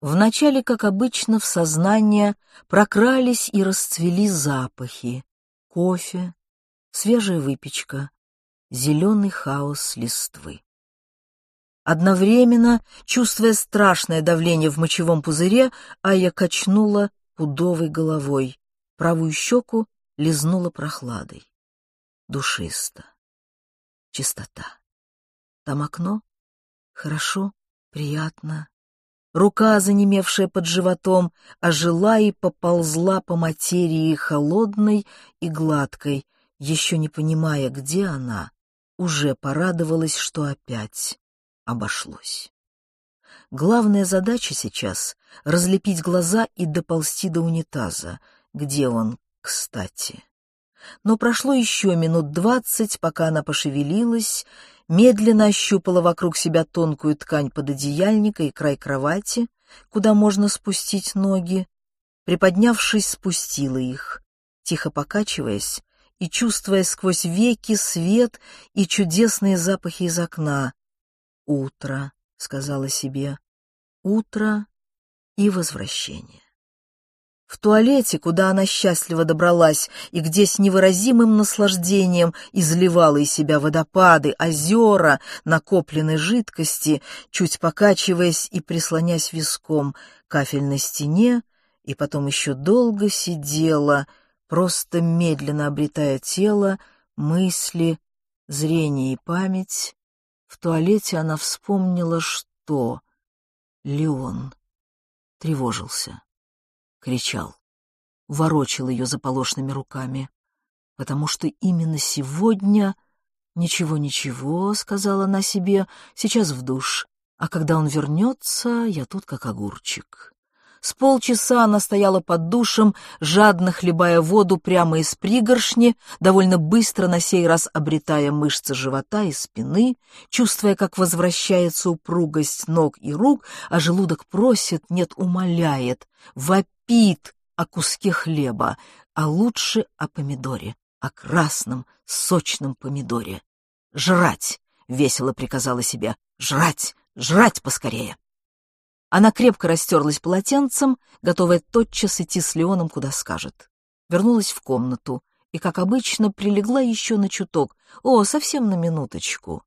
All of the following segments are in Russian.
Вначале, как обычно, в сознание прокрались и расцвели запахи. Кофе, свежая выпечка, зеленый хаос листвы. Одновременно, чувствуя страшное давление в мочевом пузыре, Ая качнула пудовой головой, правую щеку лизнула прохладой. Душисто. Чистота. Там окно? Хорошо, приятно. Рука, занемевшая под животом, ожила и поползла по материи холодной и гладкой, еще не понимая, где она, уже порадовалась, что опять обошлось. Главная задача сейчас — разлепить глаза и доползти до унитаза. Где он, кстати? Но прошло еще минут двадцать, пока она пошевелилась, медленно ощупала вокруг себя тонкую ткань пододеяльника и край кровати, куда можно спустить ноги. Приподнявшись, спустила их, тихо покачиваясь и чувствуя сквозь веки свет и чудесные запахи из окна. «Утро», — сказала себе, — «утро и возвращение». В туалете, куда она счастливо добралась и где с невыразимым наслаждением изливала из себя водопады, озера, накопленной жидкости, чуть покачиваясь и прислонясь виском к кафельной стене, и потом еще долго сидела, просто медленно обретая тело, мысли, зрение и память. В туалете она вспомнила, что Леон тревожился кричал, ворочил ее заполошными руками, потому что именно сегодня... «Ничего-ничего», — сказала она себе, — «сейчас в душ, а когда он вернется, я тут как огурчик». С полчаса она стояла под душем, жадно хлебая воду прямо из пригоршни, довольно быстро на сей раз обретая мышцы живота и спины, чувствуя, как возвращается упругость ног и рук, а желудок просит, нет, умоляет, вопит вопит о куске хлеба, а лучше о помидоре, о красном, сочном помидоре. «Жрать!» — весело приказала себе. «Жрать! Жрать поскорее!» Она крепко растерлась полотенцем, готовая тотчас идти с Леоном, куда скажет. Вернулась в комнату и, как обычно, прилегла еще на чуток. О, совсем на минуточку.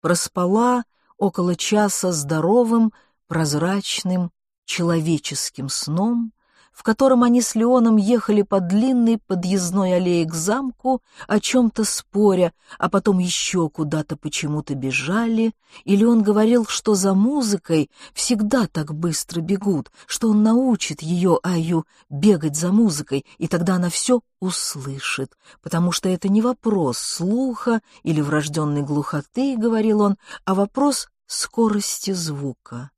Проспала около часа здоровым, прозрачным, человеческим сном, в котором они с Леоном ехали по длинной подъездной аллее к замку, о чем-то споря, а потом еще куда-то почему-то бежали, и Леон говорил, что за музыкой всегда так быстро бегут, что он научит ее, Аю, бегать за музыкой, и тогда она все услышит, потому что это не вопрос слуха или врожденной глухоты, говорил он, а вопрос скорости звука.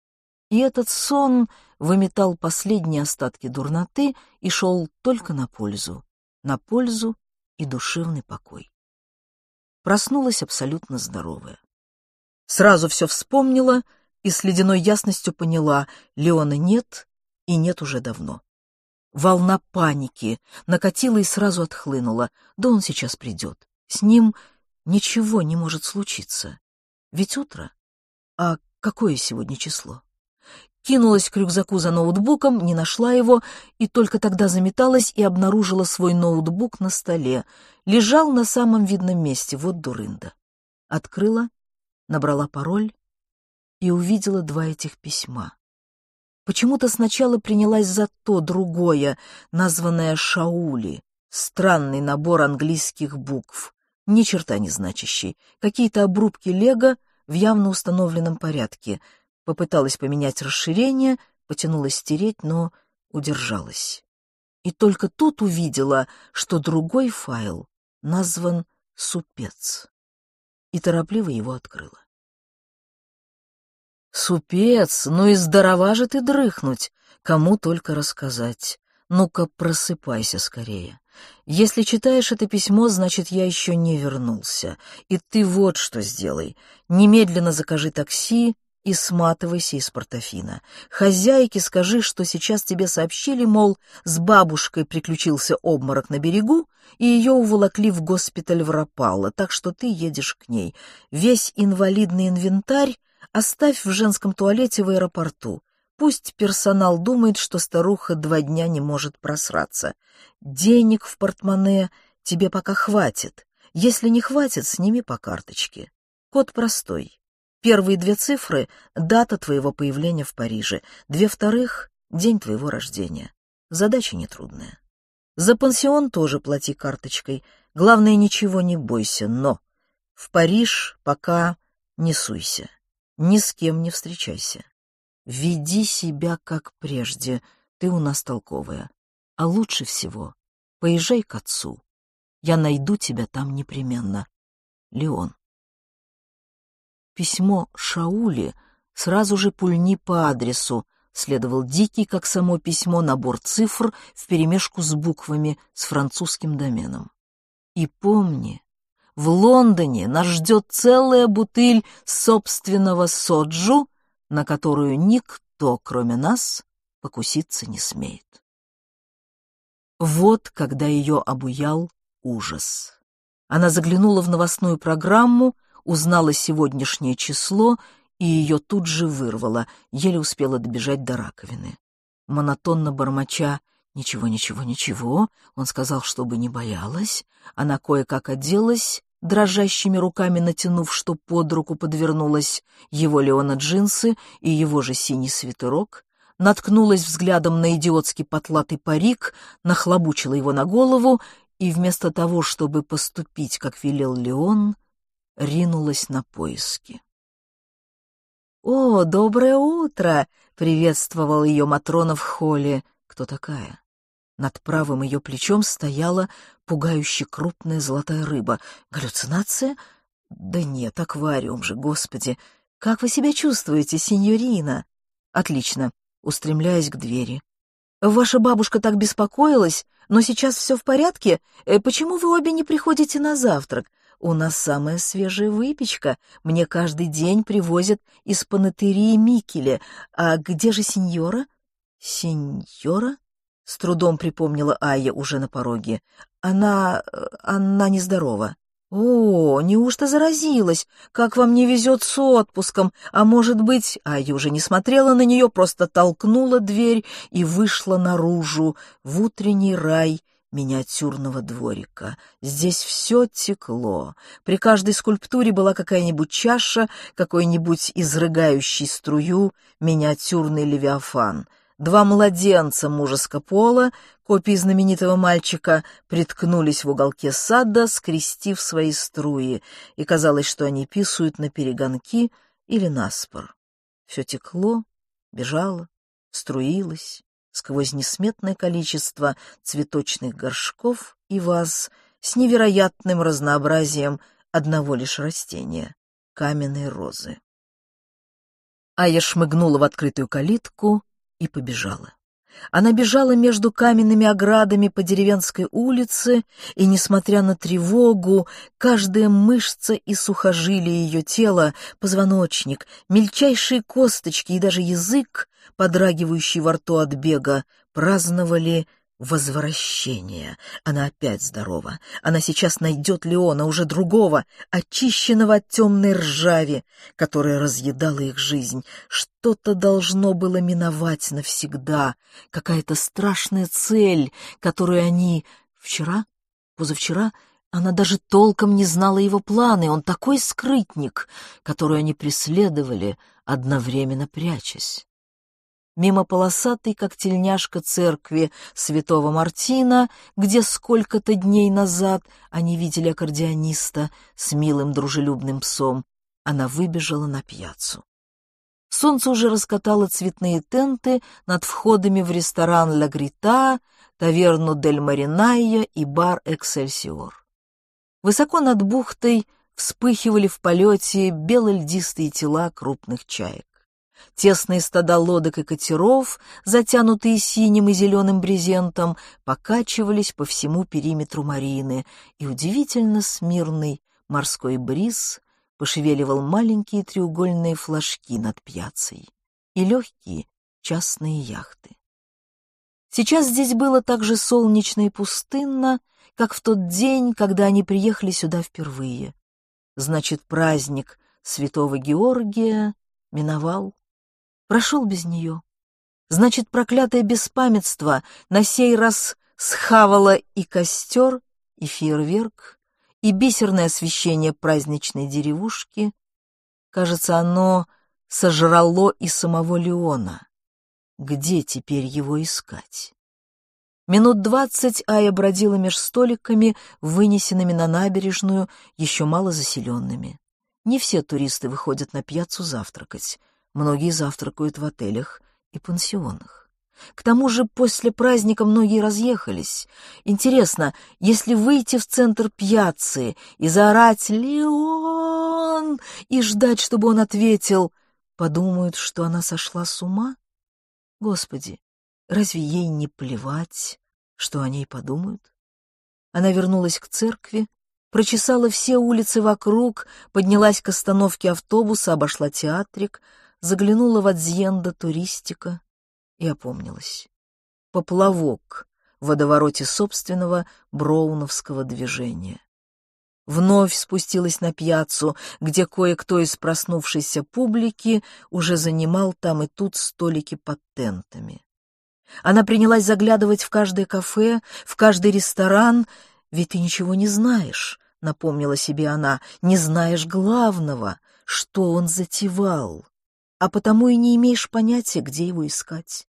И этот сон выметал последние остатки дурноты и шел только на пользу, на пользу и душевный покой. Проснулась абсолютно здоровая. Сразу все вспомнила и с ледяной ясностью поняла, Леона нет и нет уже давно. Волна паники накатила и сразу отхлынула. Да он сейчас придет. С ним ничего не может случиться. Ведь утро. А какое сегодня число? Кинулась к рюкзаку за ноутбуком, не нашла его, и только тогда заметалась и обнаружила свой ноутбук на столе. Лежал на самом видном месте, вот дурында. Открыла, набрала пароль и увидела два этих письма. Почему-то сначала принялась за то другое, названное Шаули, странный набор английских букв, ни черта не значащий, какие-то обрубки лего в явно установленном порядке — Попыталась поменять расширение, потянулась стереть, но удержалась. И только тут увидела, что другой файл назван «Супец». И торопливо его открыла. «Супец, ну и здорова же ты дрыхнуть! Кому только рассказать. Ну-ка, просыпайся скорее. Если читаешь это письмо, значит, я еще не вернулся. И ты вот что сделай. Немедленно закажи такси и сматывайся из портофина. Хозяйке скажи, что сейчас тебе сообщили, мол, с бабушкой приключился обморок на берегу, и ее уволокли в госпиталь в Рапалло, так что ты едешь к ней. Весь инвалидный инвентарь оставь в женском туалете в аэропорту. Пусть персонал думает, что старуха два дня не может просраться. Денег в портмоне тебе пока хватит. Если не хватит, сними по карточке. Код простой. Первые две цифры — дата твоего появления в Париже. Две вторых — день твоего рождения. Задача нетрудная. За пансион тоже плати карточкой. Главное, ничего не бойся, но в Париж пока не суйся. Ни с кем не встречайся. Веди себя как прежде, ты у нас толковая. А лучше всего поезжай к отцу. Я найду тебя там непременно. Леон. Письмо Шаули сразу же пульни по адресу, следовал дикий, как само письмо, набор цифр вперемешку с буквами с французским доменом. И помни, в Лондоне нас ждет целая бутыль собственного соджу, на которую никто, кроме нас, покуситься не смеет. Вот когда ее обуял ужас. Она заглянула в новостную программу, узнала сегодняшнее число, и ее тут же вырвало, еле успела добежать до раковины. Монотонно бормоча «Ничего, ничего, ничего», он сказал, чтобы не боялась. Она кое-как оделась, дрожащими руками натянув, что под руку подвернулась его Леона джинсы и его же синий свитерок, наткнулась взглядом на идиотский потлатый парик, нахлобучила его на голову и вместо того, чтобы поступить, как велел Леон, ринулась на поиски. «О, доброе утро!» — приветствовал ее Матрона в холле. «Кто такая?» Над правым ее плечом стояла пугающе крупная золотая рыба. Галлюцинация? Да нет, аквариум же, господи. Как вы себя чувствуете, сеньорина? Отлично, устремляясь к двери. Ваша бабушка так беспокоилась, но сейчас все в порядке? Э, почему вы обе не приходите на завтрак? У нас самая свежая выпечка. Мне каждый день привозят из панетерии Микеле. А где же сеньора? Сеньора? С трудом припомнила Айя уже на пороге. Она... она нездорова. «О, неужто заразилась? Как вам не везет с отпуском? А может быть...» Айя уже не смотрела на нее, просто толкнула дверь и вышла наружу, в утренний рай миниатюрного дворика. Здесь все текло. При каждой скульптуре была какая-нибудь чаша, какой-нибудь изрыгающий струю миниатюрный левиафан — Два младенца мужеско пола, копии знаменитого мальчика, приткнулись в уголке сада, скрестив свои струи, и казалось, что они писают на перегонки или на спор. Все текло, бежало, струилось сквозь несметное количество цветочных горшков и ваз с невероятным разнообразием одного лишь растения — каменной розы. Ая шмыгнула в открытую калитку и побежала. Она бежала между каменными оградами по деревенской улице, и, несмотря на тревогу, каждая мышца и сухожилие ее тела, позвоночник, мельчайшие косточки и даже язык, подрагивающий во рту от бега, праздновали Возвращение. Она опять здорова. Она сейчас найдет Леона, уже другого, очищенного от темной ржави, которая разъедала их жизнь. Что-то должно было миновать навсегда. Какая-то страшная цель, которую они... Вчера? Позавчера? Она даже толком не знала его планы. Он такой скрытник, который они преследовали, одновременно прячась мимо полосатой, как тельняшка церкви святого Мартина, где сколько-то дней назад они видели аккордеониста с милым дружелюбным псом, она выбежала на пьяцу. Солнце уже раскатало цветные тенты над входами в ресторан «Ла Грита», таверну «Дель Маринайя» и бар «Эксельсиор». Высоко над бухтой вспыхивали в полете бело-льдистые тела крупных чаек. Тесные стада лодок и катеров, затянутые синим и зеленым брезентом, покачивались по всему периметру марины, и удивительно смирный морской бриз пошевеливал маленькие треугольные флажки над пьяцей и легкие частные яхты. Сейчас здесь было так же солнечно и пустынно, как в тот день, когда они приехали сюда впервые. Значит, праздник святого Георгия миновал прошел без нее, Значит, проклятое беспамятство на сей раз схавало и костер, и фейерверк, и бисерное освещение праздничной деревушки. Кажется, оно сожрало и самого Леона. Где теперь его искать? Минут двадцать Ая бродила меж столиками, вынесенными на набережную, еще мало заселенными. Не все туристы выходят на пьяцу завтракать. Многие завтракают в отелях и пансионах. К тому же после праздника многие разъехались. Интересно, если выйти в центр пьяцы и заорать «Леон!» и ждать, чтобы он ответил, подумают, что она сошла с ума? Господи, разве ей не плевать, что о ней подумают? Она вернулась к церкви, прочесала все улицы вокруг, поднялась к остановке автобуса, обошла театрик, заглянула в Адзьенда туристика и опомнилась. Поплавок в водовороте собственного броуновского движения. Вновь спустилась на пьяцу, где кое-кто из проснувшейся публики уже занимал там и тут столики под тентами. Она принялась заглядывать в каждое кафе, в каждый ресторан, ведь ты ничего не знаешь, — напомнила себе она, — не знаешь главного, что он затевал, а потому и не имеешь понятия, где его искать.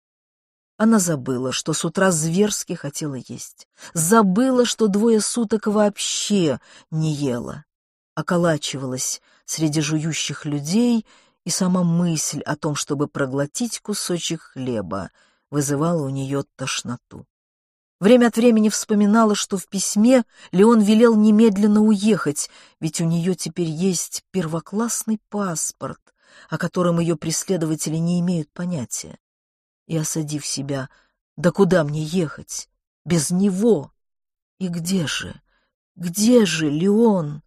Она забыла, что с утра зверски хотела есть, забыла, что двое суток вообще не ела, околачивалась среди жующих людей, и сама мысль о том, чтобы проглотить кусочек хлеба, вызывала у нее тошноту. Время от времени вспоминала, что в письме Леон велел немедленно уехать, ведь у нее теперь есть первоклассный паспорт, о котором ее преследователи не имеют понятия. И, осадив себя, да куда мне ехать? Без него! И где же, где же Леон?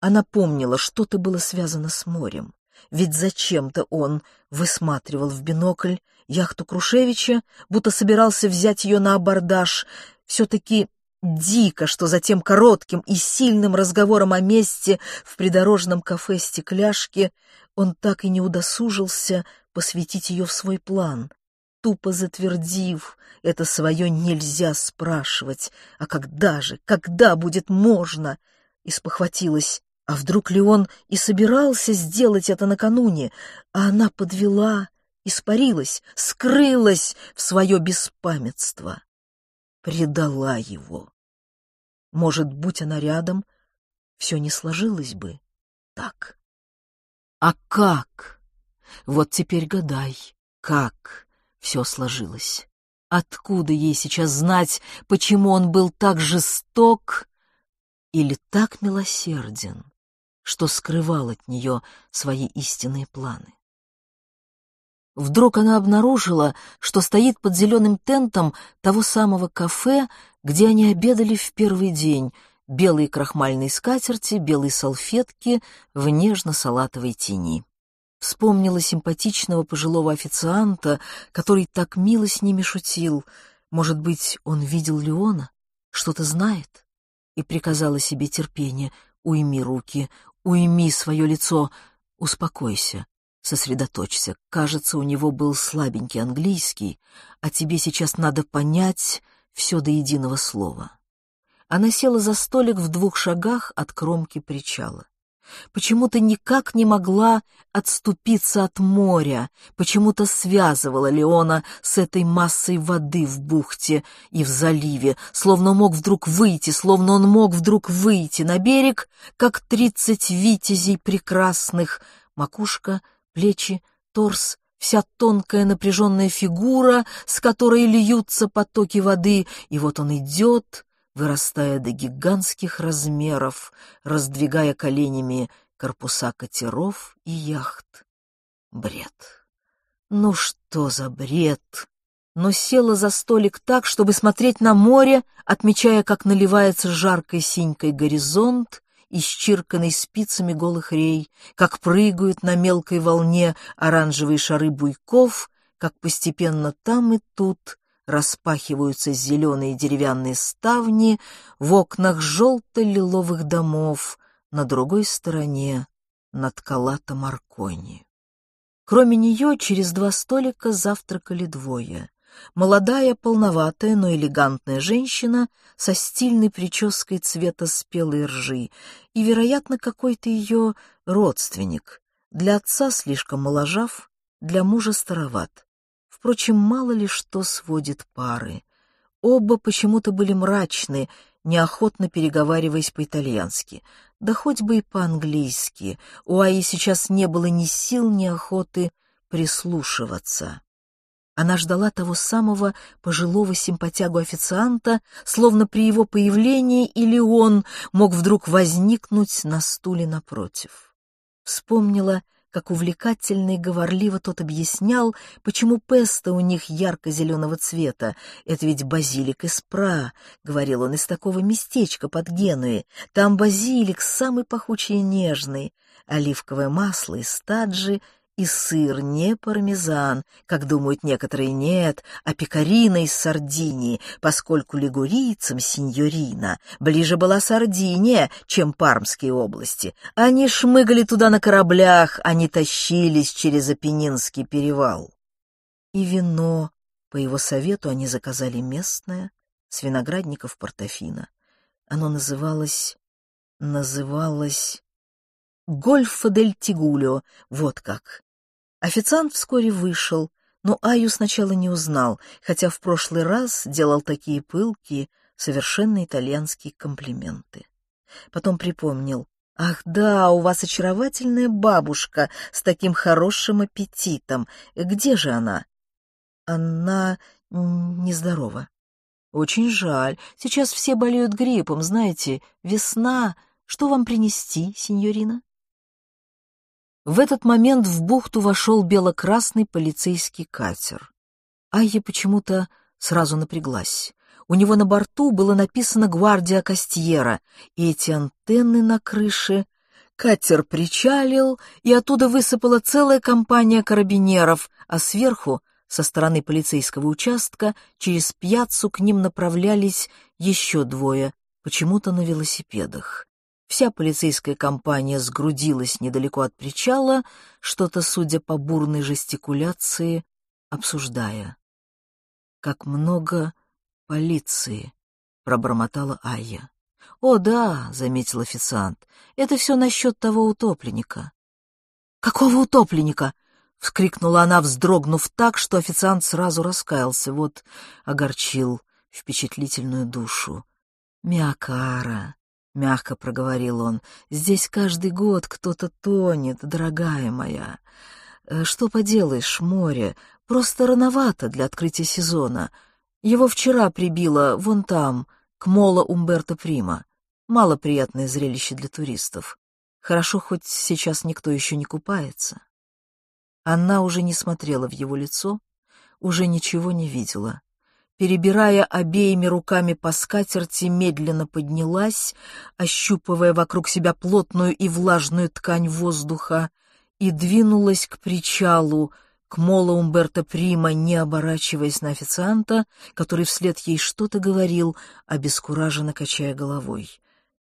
Она помнила, что-то было связано с морем. Ведь зачем-то он высматривал в бинокль яхту Крушевича, будто собирался взять ее на абордаж. Все-таки дико, что за тем коротким и сильным разговором о месте в придорожном кафе «Стекляшки» он так и не удосужился посвятить ее в свой план, тупо затвердив это свое «нельзя спрашивать», а когда же, когда будет можно, и спохватилась, а вдруг ли он и собирался сделать это накануне, а она подвела, испарилась, скрылась в свое беспамятство, предала его. Может, будь она рядом, все не сложилось бы так. А как? Вот теперь гадай, как все сложилось. Откуда ей сейчас знать, почему он был так жесток или так милосерден? что скрывал от нее свои истинные планы. Вдруг она обнаружила, что стоит под зеленым тентом того самого кафе, где они обедали в первый день, белые крахмальные скатерти, белые салфетки в нежно-салатовой тени. Вспомнила симпатичного пожилого официанта, который так мило с ними шутил. Может быть, он видел Леона, что-то знает? И приказала себе терпение, уйми руки, Уйми свое лицо, успокойся, сосредоточься. Кажется, у него был слабенький английский, а тебе сейчас надо понять все до единого слова. Она села за столик в двух шагах от кромки причала почему-то никак не могла отступиться от моря, почему-то связывала Леона с этой массой воды в бухте и в заливе, словно мог вдруг выйти, словно он мог вдруг выйти на берег, как тридцать витязей прекрасных, макушка, плечи, торс, вся тонкая напряженная фигура, с которой льются потоки воды, и вот он идет, вырастая до гигантских размеров, раздвигая коленями корпуса катеров и яхт. Бред. Ну что за бред? Но села за столик так, чтобы смотреть на море, отмечая, как наливается жаркой синькой горизонт, исчирканный спицами голых рей, как прыгают на мелкой волне оранжевые шары буйков, как постепенно там и тут распахиваются зеленые деревянные ставни в окнах желто-лиловых домов на другой стороне над Калата-Маркони. Кроме нее через два столика завтракали двое. Молодая, полноватая, но элегантная женщина со стильной прической цвета спелой ржи и, вероятно, какой-то ее родственник. Для отца слишком моложав, для мужа староват. Впрочем, мало ли что сводит пары. Оба почему-то были мрачны, неохотно переговариваясь по-итальянски, да хоть бы и по-английски. У Аи сейчас не было ни сил, ни охоты прислушиваться. Она ждала того самого пожилого симпатягу-официанта, словно при его появлении или он мог вдруг возникнуть на стуле напротив. Вспомнила, как увлекательно и говорливо тот объяснял, почему песто у них ярко-зеленого цвета. «Это ведь базилик из Пра», — говорил он, — «из такого местечка под Генуей. Там базилик самый пахучий и нежный, оливковое масло из таджи — и сыр не пармезан, как думают некоторые, нет, а пекарина из Сардинии, поскольку лигурийцам синьорина ближе была Сардиния, чем Пармские области. Они шмыгали туда на кораблях, они тащились через Апеннинский перевал. И вино, по его совету, они заказали местное, с виноградников Портофино. Оно называлось... называлось... Гольфа дель Тигулио, вот как. Официант вскоре вышел, но Аю сначала не узнал, хотя в прошлый раз делал такие пылкие, совершенно итальянские комплименты. Потом припомнил. «Ах да, у вас очаровательная бабушка с таким хорошим аппетитом. Где же она?» «Она нездорова». «Очень жаль. Сейчас все болеют гриппом, знаете. Весна. Что вам принести, сеньорина?» В этот момент в бухту вошел бело-красный полицейский катер. Айя почему-то сразу напряглась. У него на борту было написано «Гвардия Кастьера», и эти антенны на крыше. Катер причалил, и оттуда высыпала целая компания карабинеров, а сверху, со стороны полицейского участка, через пьяцу к ним направлялись еще двое, почему-то на велосипедах. Вся полицейская компания сгрудилась недалеко от причала, что-то, судя по бурной жестикуляции, обсуждая. «Как много полиции!» — пробормотала Айя. «О, да», — заметил официант, — «это все насчет того утопленника». «Какого утопленника?» — вскрикнула она, вздрогнув так, что официант сразу раскаялся. Вот огорчил впечатлительную душу. «Миакара», — мягко проговорил он, — «здесь каждый год кто-то тонет, дорогая моя. Э, что поделаешь, море, просто рановато для открытия сезона. Его вчера прибило вон там, к мола Умберто Прима. Малоприятное зрелище для туристов. Хорошо, хоть сейчас никто еще не купается». Она уже не смотрела в его лицо, уже ничего не видела перебирая обеими руками по скатерти, медленно поднялась, ощупывая вокруг себя плотную и влажную ткань воздуха, и двинулась к причалу, к молу Умберто Прима, не оборачиваясь на официанта, который вслед ей что-то говорил, обескураженно качая головой.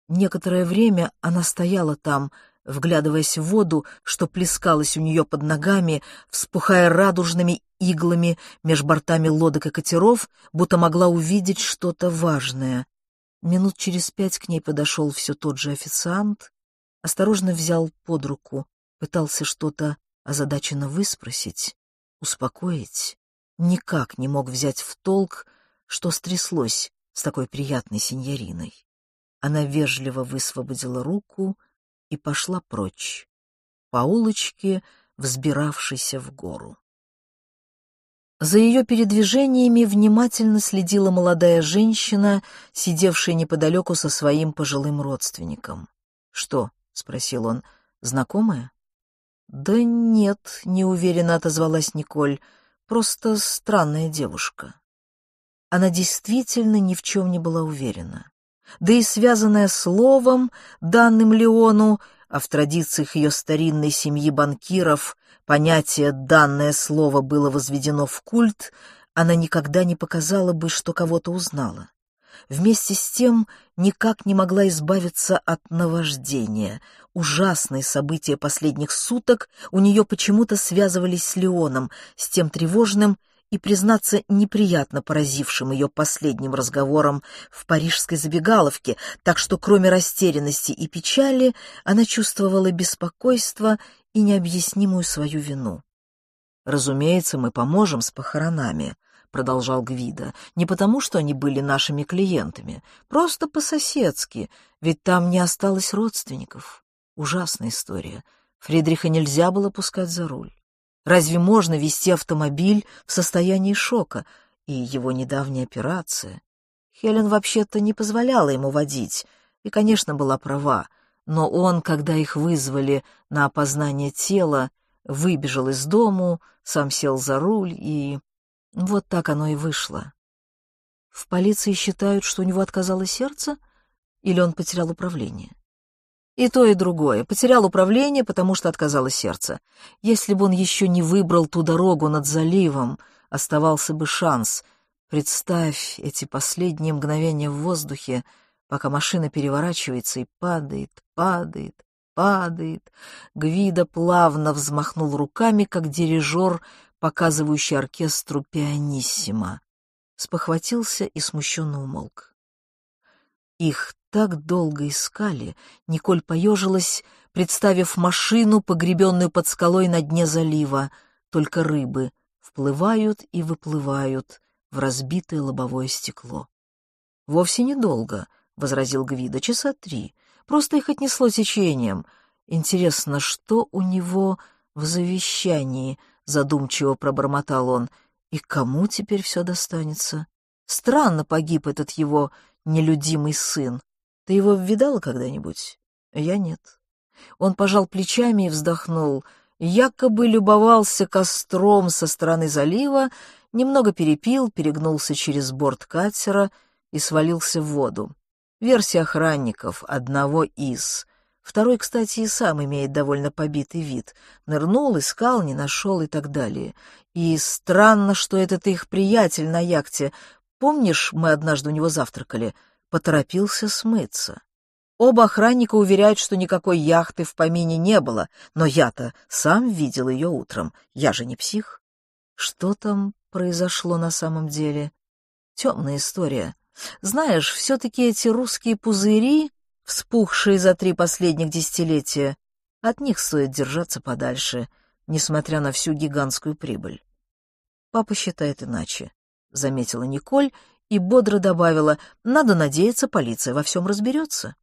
Некоторое время она стояла там, вглядываясь в воду, что плескалась у нее под ногами, вспухая радужными иглами меж бортами лодок и катеров, будто могла увидеть что-то важное. Минут через пять к ней подошел все тот же официант, осторожно взял под руку, пытался что-то озадаченно выспросить, успокоить. Никак не мог взять в толк, что стряслось с такой приятной сеньориной. Она вежливо высвободила руку и пошла прочь, по улочке, взбиравшейся в гору. За ее передвижениями внимательно следила молодая женщина, сидевшая неподалеку со своим пожилым родственником. «Что?» — спросил он. «Знакомая?» «Да нет», — неуверенно отозвалась Николь. «Просто странная девушка». Она действительно ни в чем не была уверена да и связанное словом, данным Леону, а в традициях ее старинной семьи банкиров понятие «данное слово» было возведено в культ, она никогда не показала бы, что кого-то узнала. вместе с тем никак не могла избавиться от наваждения. Ужасные события последних суток у нее почему-то связывались с Леоном, с тем тревожным и, признаться, неприятно поразившим ее последним разговором в парижской забегаловке, так что кроме растерянности и печали она чувствовала беспокойство и необъяснимую свою вину. «Разумеется, мы поможем с похоронами», — продолжал Гвида, «не потому, что они были нашими клиентами, просто по-соседски, ведь там не осталось родственников. Ужасная история. Фридриха нельзя было пускать за руль. Разве можно вести автомобиль в состоянии шока? И его недавняя операция. Хелен вообще-то не позволяла ему водить, и, конечно, была права, но он, когда их вызвали на опознание тела, выбежал из дому, сам сел за руль, и... Вот так оно и вышло. В полиции считают, что у него отказало сердце, или он потерял управление? И то, и другое. Потерял управление, потому что отказало сердце. Если бы он еще не выбрал ту дорогу над заливом, оставался бы шанс. Представь эти последние мгновения в воздухе, пока машина переворачивается и падает, падает, падает. Гвида плавно взмахнул руками, как дирижер, показывающий оркестру пианиссимо. Спохватился и смущенно умолк. Их так долго искали, Николь поежилась, представив машину, погребенную под скалой на дне залива. Только рыбы вплывают и выплывают в разбитое лобовое стекло. «Вовсе недолго», — возразил Гвида, — «часа три. Просто их отнесло течением. Интересно, что у него в завещании?» — задумчиво пробормотал он. «И кому теперь все достанется? Странно погиб этот его нелюдимый сын. Ты его видала когда-нибудь? Я нет. Он пожал плечами и вздохнул. Якобы любовался костром со стороны залива, немного перепил, перегнулся через борт катера и свалился в воду. Версия охранников, одного из. Второй, кстати, и сам имеет довольно побитый вид. Нырнул, искал, не нашел и так далее. И странно, что этот их приятель на яхте. Помнишь, мы однажды у него завтракали? Поторопился смыться. Оба охранника уверяют, что никакой яхты в помине не было, но я-то сам видел ее утром, я же не псих. Что там произошло на самом деле? Темная история. Знаешь, все-таки эти русские пузыри, вспухшие за три последних десятилетия, от них стоит держаться подальше, несмотря на всю гигантскую прибыль. Папа считает иначе, — заметила Николь и бодро добавила, «Надо надеяться, полиция во всем разберется».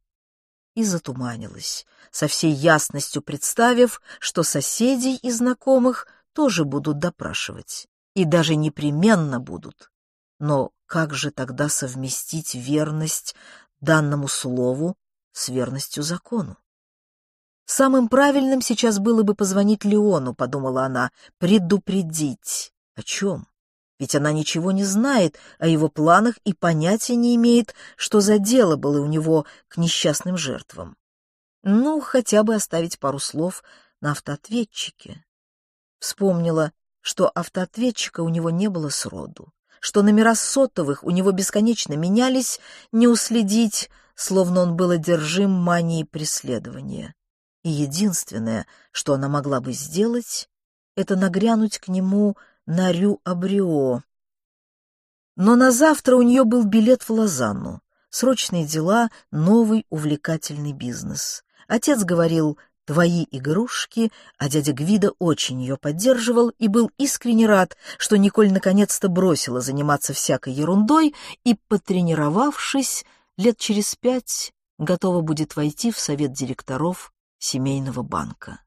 И затуманилась, со всей ясностью представив, что соседей и знакомых тоже будут допрашивать, и даже непременно будут. Но как же тогда совместить верность данному слову с верностью закону? Самым правильным сейчас было бы позвонить Леону, подумала она, предупредить. О чем? Ведь она ничего не знает о его планах и понятия не имеет, что за дело было у него к несчастным жертвам. Ну, хотя бы оставить пару слов на автоответчике. Вспомнила, что автоответчика у него не было сроду, что номера сотовых у него бесконечно менялись, не уследить, словно он был одержим манией преследования. И единственное, что она могла бы сделать, это нагрянуть к нему на Рю-Абрио. Но на завтра у нее был билет в Лозанну. Срочные дела, новый увлекательный бизнес. Отец говорил «твои игрушки», а дядя Гвида очень ее поддерживал и был искренне рад, что Николь наконец-то бросила заниматься всякой ерундой и, потренировавшись, лет через пять готова будет войти в совет директоров семейного банка.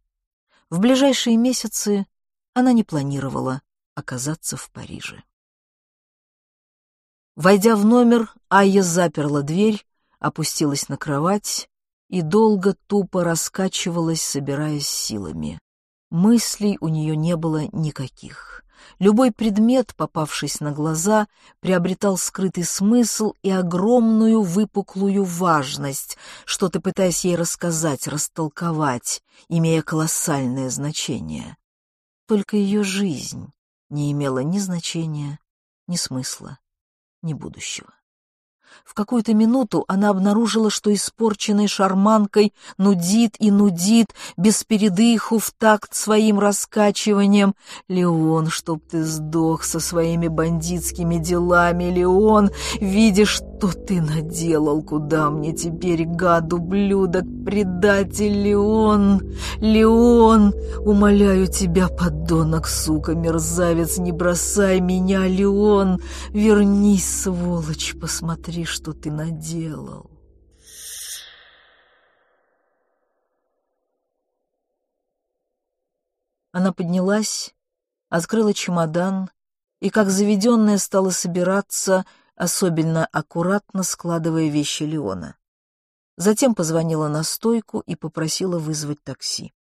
В ближайшие месяцы она не планировала оказаться в Париже. Войдя в номер, Айя заперла дверь, опустилась на кровать и долго тупо раскачивалась, собираясь силами. Мыслей у нее не было никаких. Любой предмет, попавшись на глаза, приобретал скрытый смысл и огромную выпуклую важность, что-то пытаясь ей рассказать, растолковать, имея колоссальное значение. Только ее жизнь не имела ни значения, ни смысла, ни будущего. В какую-то минуту она обнаружила, что испорченной шарманкой нудит и нудит, без передыху, в такт своим раскачиванием. «Леон, чтоб ты сдох со своими бандитскими делами, Леон, видишь, что ты наделал, куда мне теперь, гад, ублюдок, предатель, Леон, Леон, умоляю тебя, подонок, сука, мерзавец, не бросай меня, Леон, вернись, сволочь, посмотри, что что ты наделал. Она поднялась, открыла чемодан и, как заведенная, стала собираться, особенно аккуратно складывая вещи Леона. Затем позвонила на стойку и попросила вызвать такси.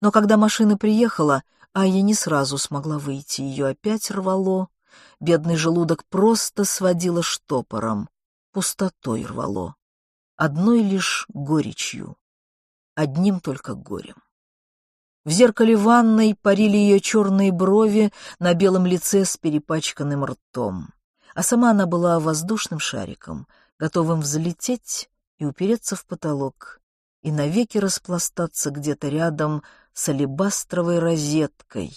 Но когда машина приехала, Айя не сразу смогла выйти, ее опять рвало. Бедный желудок просто сводило штопором пустотой рвало, одной лишь горечью, одним только горем. В зеркале ванной парили ее черные брови на белом лице с перепачканным ртом, а сама она была воздушным шариком, готовым взлететь и упереться в потолок, и навеки распластаться где-то рядом с алебастровой розеткой,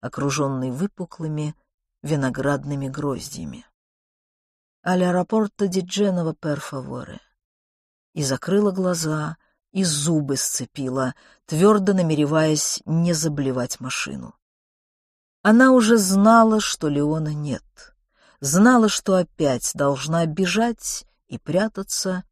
окруженной выпуклыми виноградными гроздьями аэропорта ди Дженова, пер фаворе. И закрыла глаза, и зубы сцепила, твердо намереваясь не заблевать машину. Она уже знала, что Леона нет. Знала, что опять должна бежать и прятаться.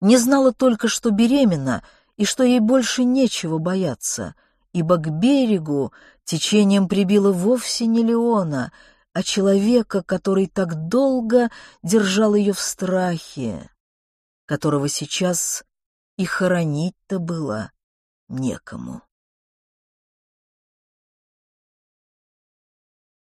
Не знала только, что беременна, и что ей больше нечего бояться, ибо к берегу течением прибило вовсе не Леона — а человека, который так долго держал ее в страхе, которого сейчас и хоронить-то было некому.